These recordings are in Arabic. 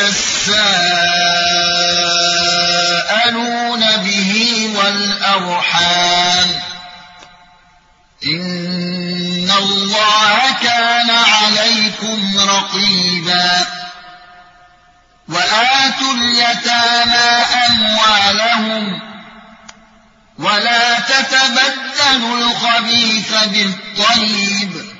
الذي تساءلون به والأرحام. إن الله كان عليكم رقيبا. وآتوا اليتامى أموالهم. ولا تتبدلوا الخبيث بالطيب.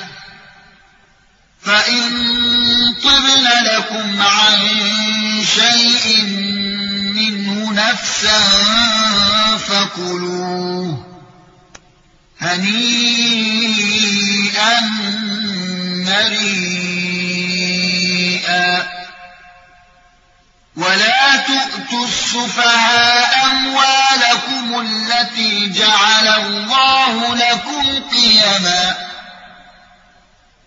فإن طبن لكم عن شيء منه نفسا فكلوه هنيئا مريئا. ولا تؤتوا السفهاء أموالكم التي جعل الله لكم قيما.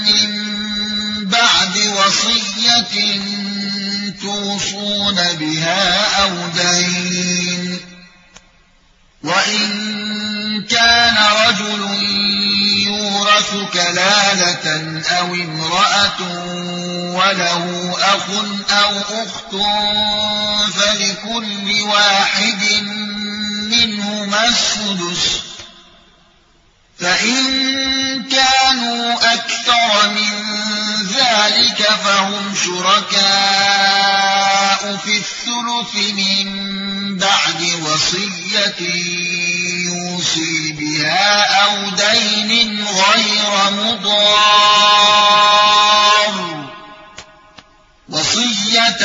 من بعد وصية توصون بها أو دين. وإن كان رجل يورث كلالة أو امرأة وله أخ أو أخت فلكل واحد منهما السدس. فإن كانوا أكثر من ذلك فهم شركاء في الثلث من بعد وصية يوصي بها أو دين غير مضار وصية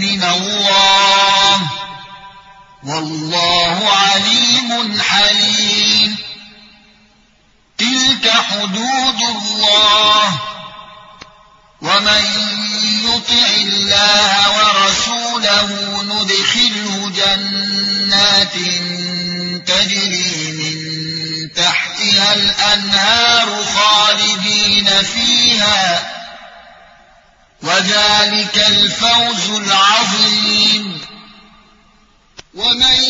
من الله والله عليم حليم تلك حدود الله ومن يطع الله ورسوله ندخله جنات تجري من تحتها الأنهار خالدين فيها وذلك الفوز العظيم ومن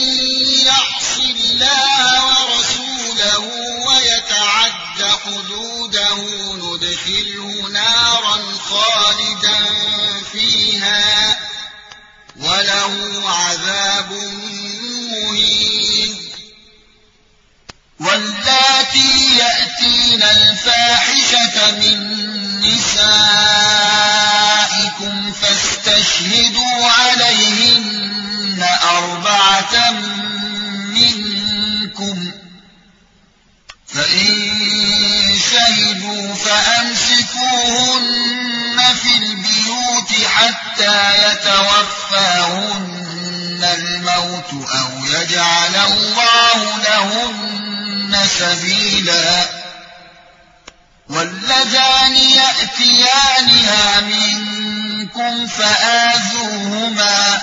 يعص الله ورسوله ويتعد حدوده ندخله نارا خالدا فيها وله عذاب مهين. واللاتي يأتين الفاحشة من نسائكم فاستشهدوا عليهن أربعة منكم فإن شهدوا فأمسكوهن في البيوت حتى يتوفاهن الموت أو يجعل الله لهن سبيلاً واللذان يأتيانها منكم فآذوهما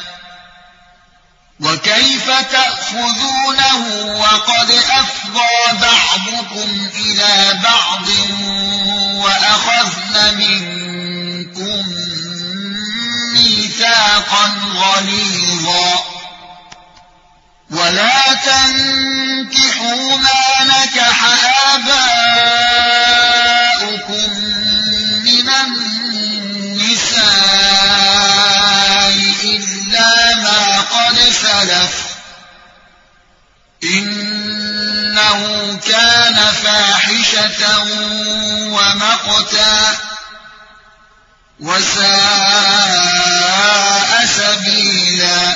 وكيف تأخذونه وقد أفضى بعضكم إلى بعض وأخذن منكم ميثاقا غليظا. ولا تنكحوا ما نكح آباؤكم سلف إنه كان فاحشة ومقتا وساء سبيلا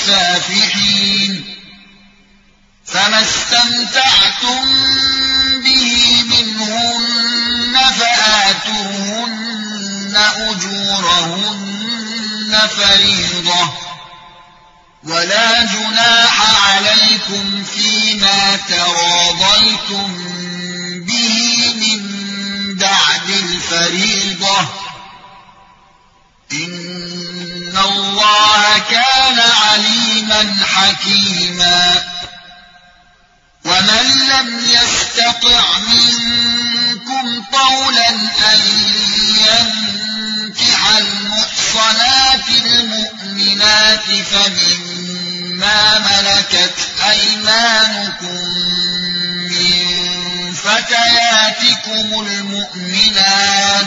مسافحين فما استمتعتم به منهن فآتوهن أجورهن فريضة ولا جناح عليكم فيما تراضيتم به من بعد الفريضة إن الله كان عليما حكيما ومن لم يستطع منكم طولا أن ينكح المحصنات المؤمنات فمما ملكت أيمانكم من فتياتكم المؤمنات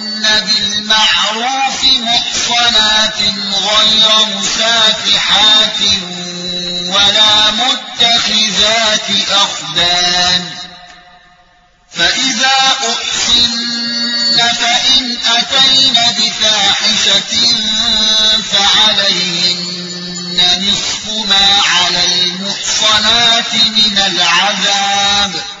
بالمعروف محصنات غير مسافحات ولا متخذات أخدان. فإذا أحسن فإن أتين بفاحشة فعليهن نصف ما على المحصنات من العذاب.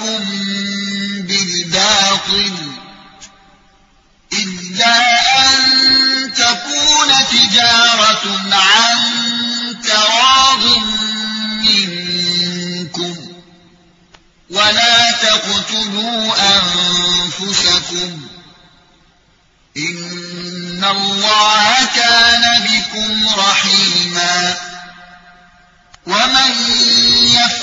معكم بالباطل إلا أن تكون تجارة عن تراض منكم ولا تقتلوا أنفسكم. إن الله كان بكم رحيما. ومن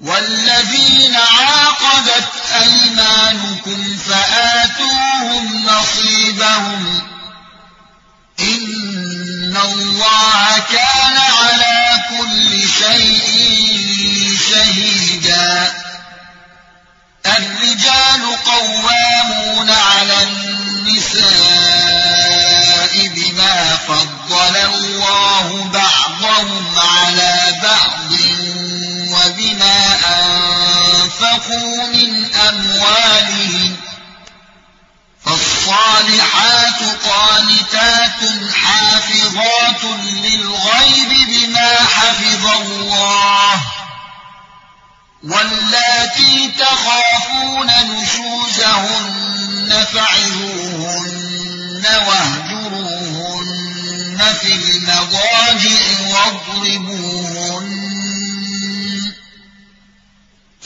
والذين عاقدت أيمانكم فآتوهم نصيبهم. إن الله كان على كل شيء شهيدا. الرجال قوامون على النساء بما فضل الله بعضهم على بعض. وبما أنفقوا من أموالهم فالصالحات قانتات حافظات للغيب بما حفظ الله واللاتي تخافون نشوزهن فعظوهن واهجروهن في المضاجع واضربوهن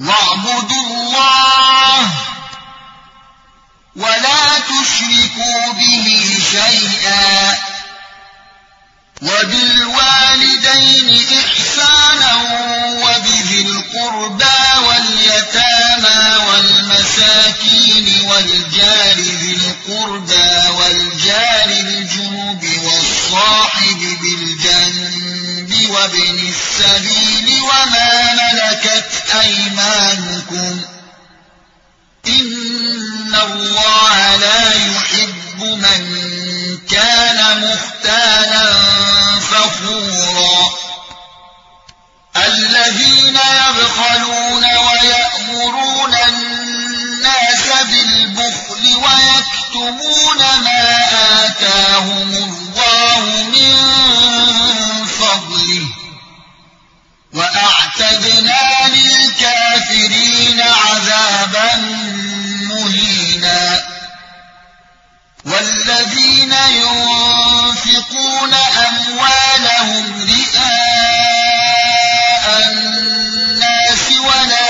واعبدوا الله ولا تشركوا به شيئا وبالوالدين إحسانا وبذي القربى واليتامى والمساكين والجار ذي القربى والجار الجنوب والصاحب بالجنب وابن السبيل وما ملكت أيمانكم إن الله لا يحب من كان مختالا فخورا الذين يبخلون ويأمرون الناس بالبخل ويكتمون ما آتاهم الله من فضله. وأعتدنا للكافرين عذابا مهينا. والذين ينفقون أموالهم رئاء الناس ولا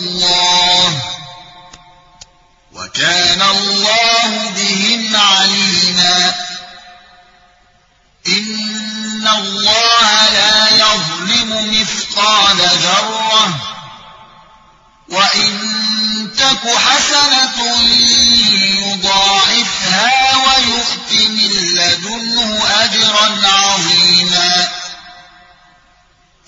وكان الله بهم عليما. إن الله لا يظلم مثقال ذرة وإن تك حسنة يضاعفها ويؤت من لدنه أجرا عظيما.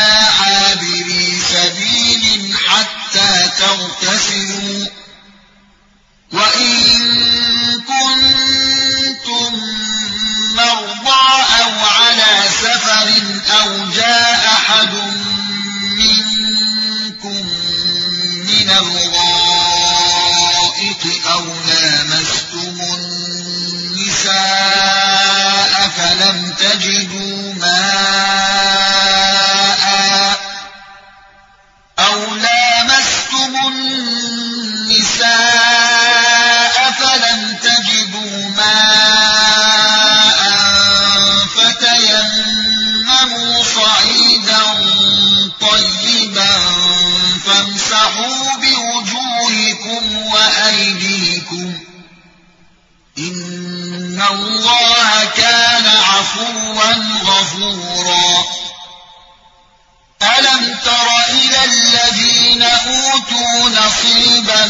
إلا عابري سبيل حتى تغتسلوا. وإن كنتم مرضى أو على سفر أو جاء أحد منكم من الغائط أو لامستم النساء فلم تجدوا ماء وأيديكم إن الله كان عفوا غفورا. ألم تر إلى الذين أوتوا نصيبا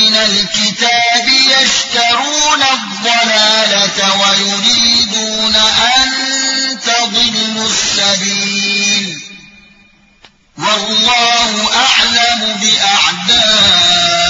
من الكتاب يشترون الضلالة ويريدون أن تضلوا السبيل؟ والله أعلم بأعدائكم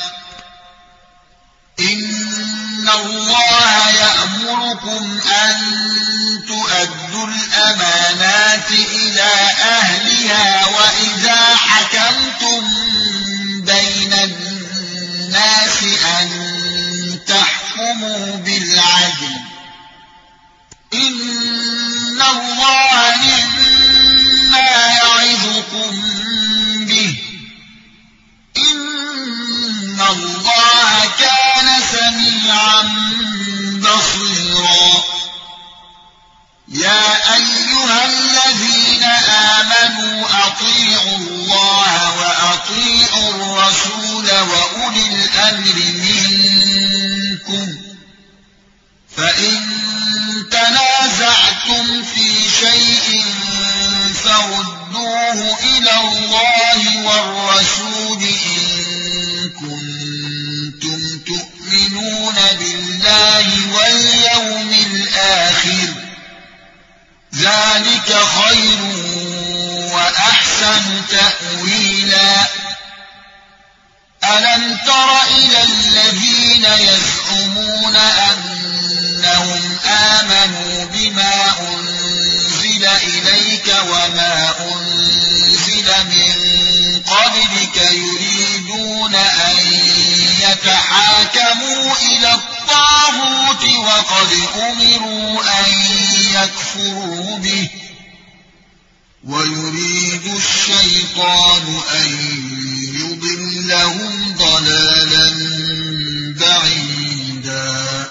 إن الله يأمركم أن تؤدوا الأمانات إلى أهلها وإذا حكمتم بين الناس أن تحكموا بالعدل إن الله مما يعظكم به إن الله كان سميعا بصيرا. يا أيها الذين آمنوا أطيعوا الله وأطيعوا الرسول وأولي الأمر منكم. فإن تنازعتم في شيء فردوه إلى الله والرسول إن كنتم بالله واليوم الآخر. ذلك خير وأحسن تأويلا. ألم تر إلى الذين يزعمون أنهم آمنوا بما أنزل إليك وما أنزل من قبلك يريدون أن يتحاكموا إلى الطاغوت وقد أمروا أن يكفروا به ويريد الشيطان أن يضلهم ضلالا بعيدا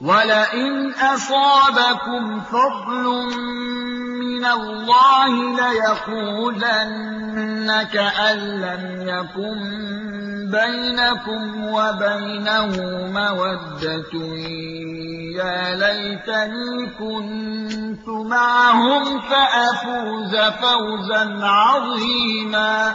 وَلَئِنْ أَصَابَكُمْ فَضْلٌ مِّنَ اللَّهِ لَيَقُولَنَّ كَأَن لَّمْ يَكُن بَيْنَكُمْ وَبَيْنَهُ مَوَدَّةٌ يَا لَيْتَنِي كُنتُ مَعَهُمْ فَأَفُوزَ فَوْزًا عَظِيمًا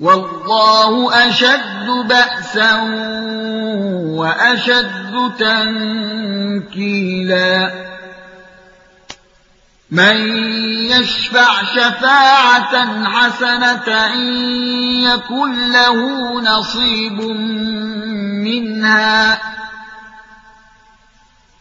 والله أشد بأسا وأشد تنكيلا. من يشفع شفاعة حسنة يكن له نصيب منها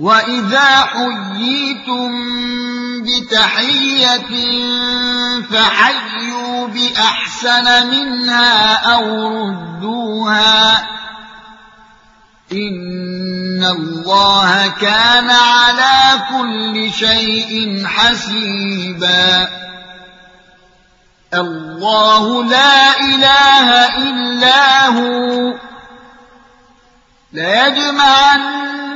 وإذا حييتم بتحية فحيوا بأحسن منها أو ردوها إن الله كان على كل شيء حسيبا الله لا إله إلا هو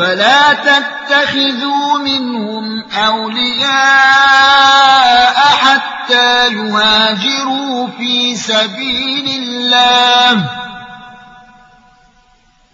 فلا تتخذوا منهم أولياء حتى يهاجروا في سبيل الله.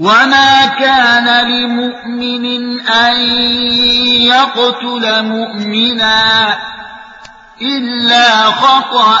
وما كان لمؤمن أن يقتل مؤمنا إلا خطأ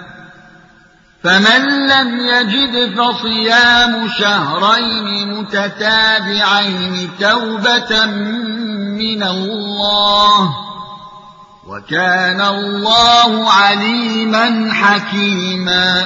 فمن لم يجد فصيام شهرين متتابعين توبة من الله وكان الله عليما حكيما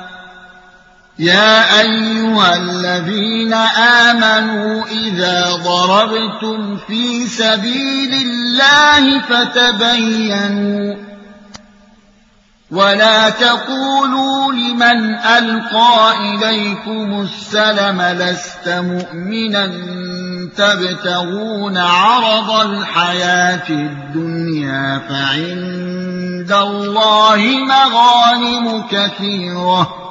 يا أيها الذين آمنوا إذا ضربتم في سبيل الله فتبينوا ولا تقولوا لمن ألقى إليكم السلم لست مؤمنا تبتغون عرض الحياة الدنيا فعند الله مغانم كثيرة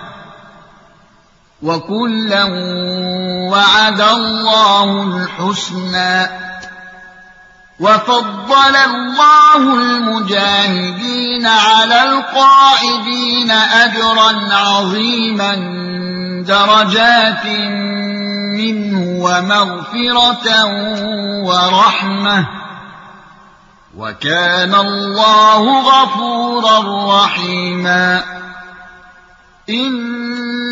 وكلا وعد الله الحسنى وفضل الله المجاهدين على القاعدين أجرا عظيما درجات منه ومغفرة ورحمة وكان الله غفورا رحيما إن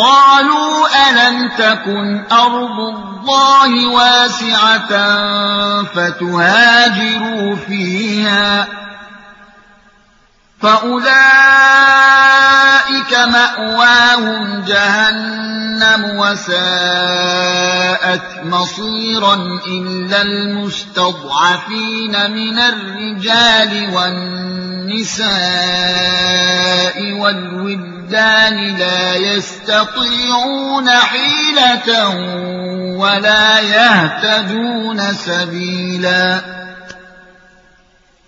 قالوا ألم تكن أرض الله واسعة فتهاجروا فيها فأولئك مأواهم جهنم وساءت مصيرا إلا المستضعفين من الرجال والنساء والولدان لا يستطيعون حيلة ولا يهتدون سبيلا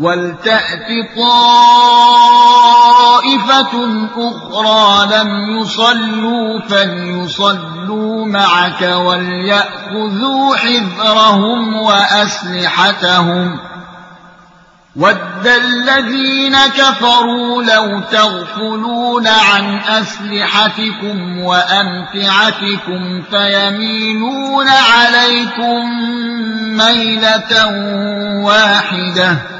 وَلْتَأْتِ طَائِفَةٌ أُخْرَىٰ لَمْ يُصَلُّوا فَلْيُصَلُّوا مَعَكَ وَلْيَأْخُذُوا حِذْرَهُمْ وَأَسْلِحَتَهُمْ ۗ وَدَّ الَّذِينَ كَفَرُوا لَوْ تَغْفُلُونَ عَنْ أَسْلِحَتِكُمْ وَأَمْتِعَتِكُمْ فَيَمِيلُونَ عَلَيْكُم مَّيْلَةً وَاحِدَةً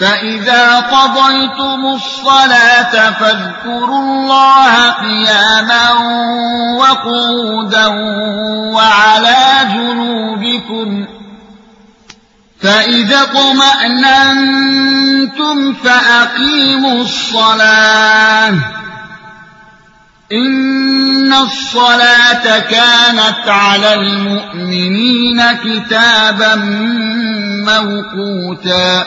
فإذا قضيتم الصلاة فاذكروا الله قياما وقودا وعلى جنوبكم فإذا اطمأننتم فأقيموا الصلاة إن الصلاة كانت على المؤمنين كتابا موقوتا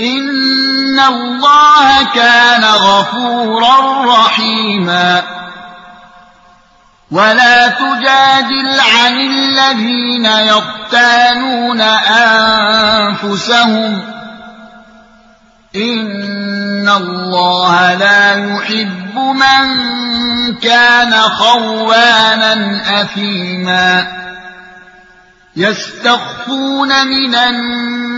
إن الله كان غفورا رحيما ولا تجادل عن الذين يقتانون أنفسهم إن الله لا يحب من كان خوانا أثيما يستخفون من الناس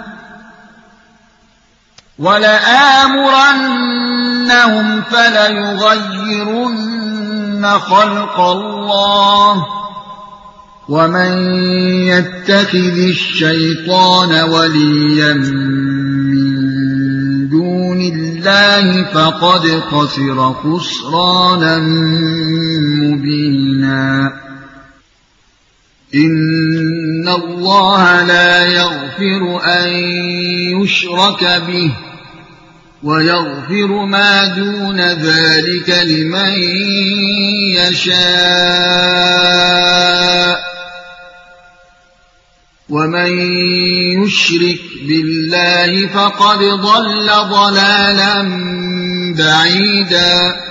ولآمرنهم فليغيرن خلق الله ومن يتخذ الشيطان وليا من دون الله فقد خسر خسرانا مبينا. إن الله لا يغفر أن يشرك به. ويغفر ما دون ذلك لمن يشاء. ومن يشرك بالله فقد ضل ضلالا بعيدا.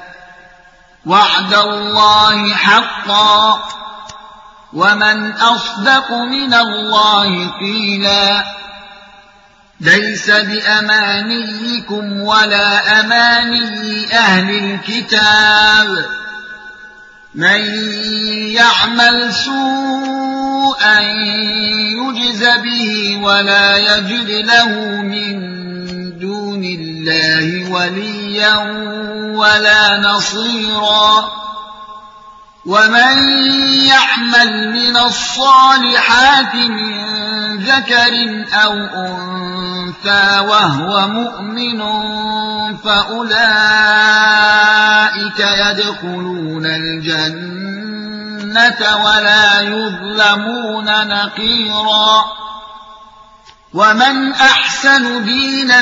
وعد الله حقا ومن أصدق من الله قيلا ليس بأمانيكم ولا أماني أهل الكتاب من يعمل سوءا يجز به ولا يجد له من الله وليا ولا نصيرا. ومن يعمل من الصالحات من ذكر أو أنثى وهو مؤمن فأولئك يدخلون الجنة ولا يظلمون نقيراً. ومن أحسن دينا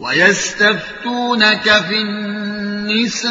ويستفتونك في النساء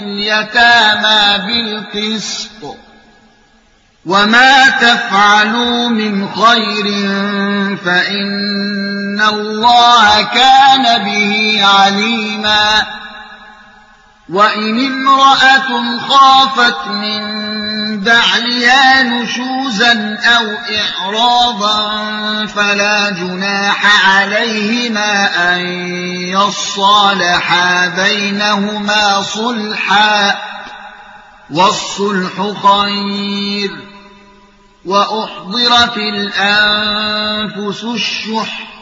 لليتامى بالقسط وما تفعلوا من خير فإن الله كان به عليما وإن امرأة خافت من بعلها نشوزا أو إعراضا فلا جناح عليهما أن يصالحا بينهما صلحا والصلح خير وأحضرت الأنفس الشح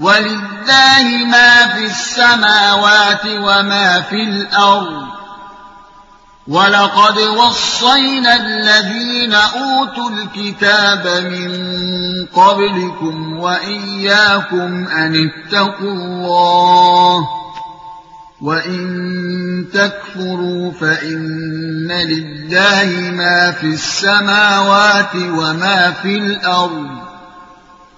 ولله ما في السماوات وما في الأرض. ولقد وصينا الذين أوتوا الكتاب من قبلكم وإياكم أن اتقوا الله. وإن تكفروا فإن لله ما في السماوات وما في الأرض.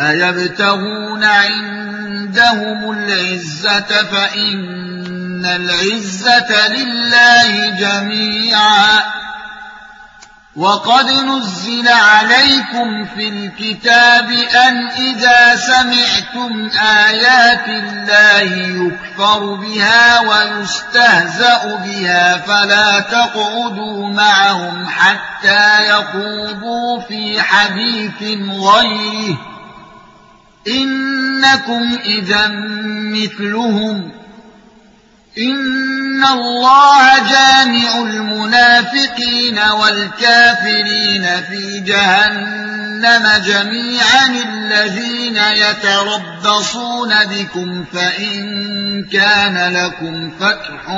أيبتغون عندهم العزة فإن العزة لله جميعا وقد نزل عليكم في الكتاب أن إذا سمعتم آيات الله يكفر بها ويستهزأ بها فلا تقعدوا معهم حتى يقودوا في حديث غيره إنكم إذا مثلهم إن الله جامع المنافقين والكافرين في جهنم جميعا الذين يتربصون بكم فإن كان لكم فتح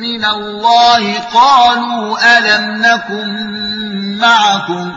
من الله قالوا ألم نكن معكم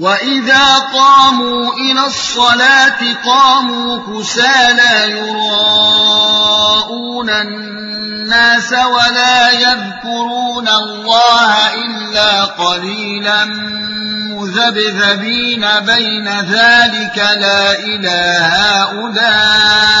واذا قاموا إلى الصلاه قاموا كسالى يراءون الناس ولا يذكرون الله الا قليلا مذبذبين بين ذلك لا اله هؤلاء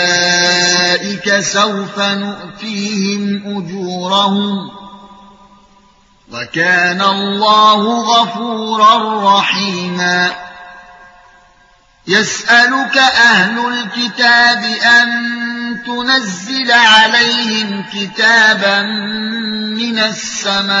أولئك سوف نؤتيهم أجورهم وكان الله غفورا رحيما. يسألك أهل الكتاب أن تنزل عليهم كتابا من السماء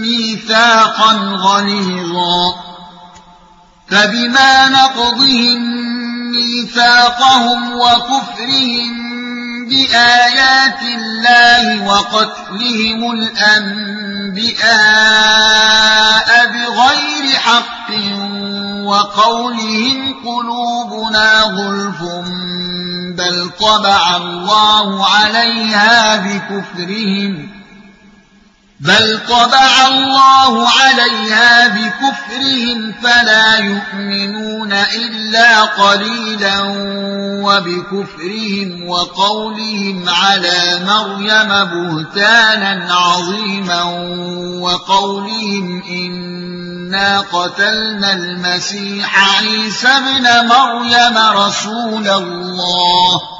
ميثاقا غليظا. فبما نقضهم ميثاقهم وكفرهم بآيات الله وقتلهم الأنبياء بغير حق وقولهم قلوبنا غلف بل طبع الله عليها بكفرهم بل طبع الله عليها بكفرهم فلا يؤمنون إلا قليلا وبكفرهم وقولهم على مريم بهتانا عظيما وقولهم إنا قتلنا المسيح عيسى ابن مريم رسول الله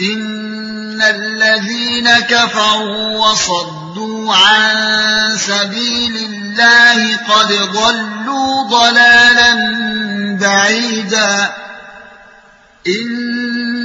إن الذين كفروا وصدوا عن سبيل الله قد ضلوا ضلالا بعيدا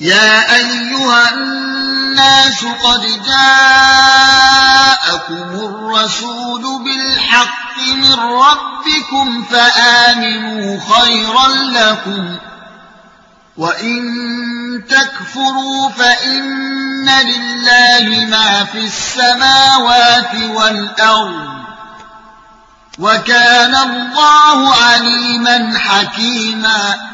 يا أيها الناس قد جاءكم الرسول بالحق من ربكم فآمنوا خيرا لكم وإن تكفروا فإن لله ما في السماوات والأرض وكان الله عليما حكيما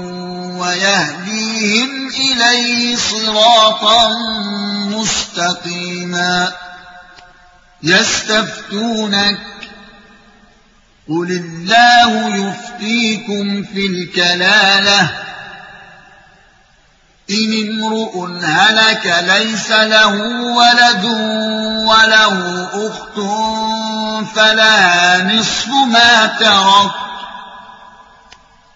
ويهديهم إليه صراطا مستقيما. يستفتونك قل الله يفتيكم في الكلالة. إن امرؤ هلك ليس له ولد وله أخت فلا نصف ما ترك.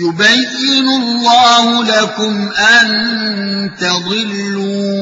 يبين الله لكم أن تضلوا.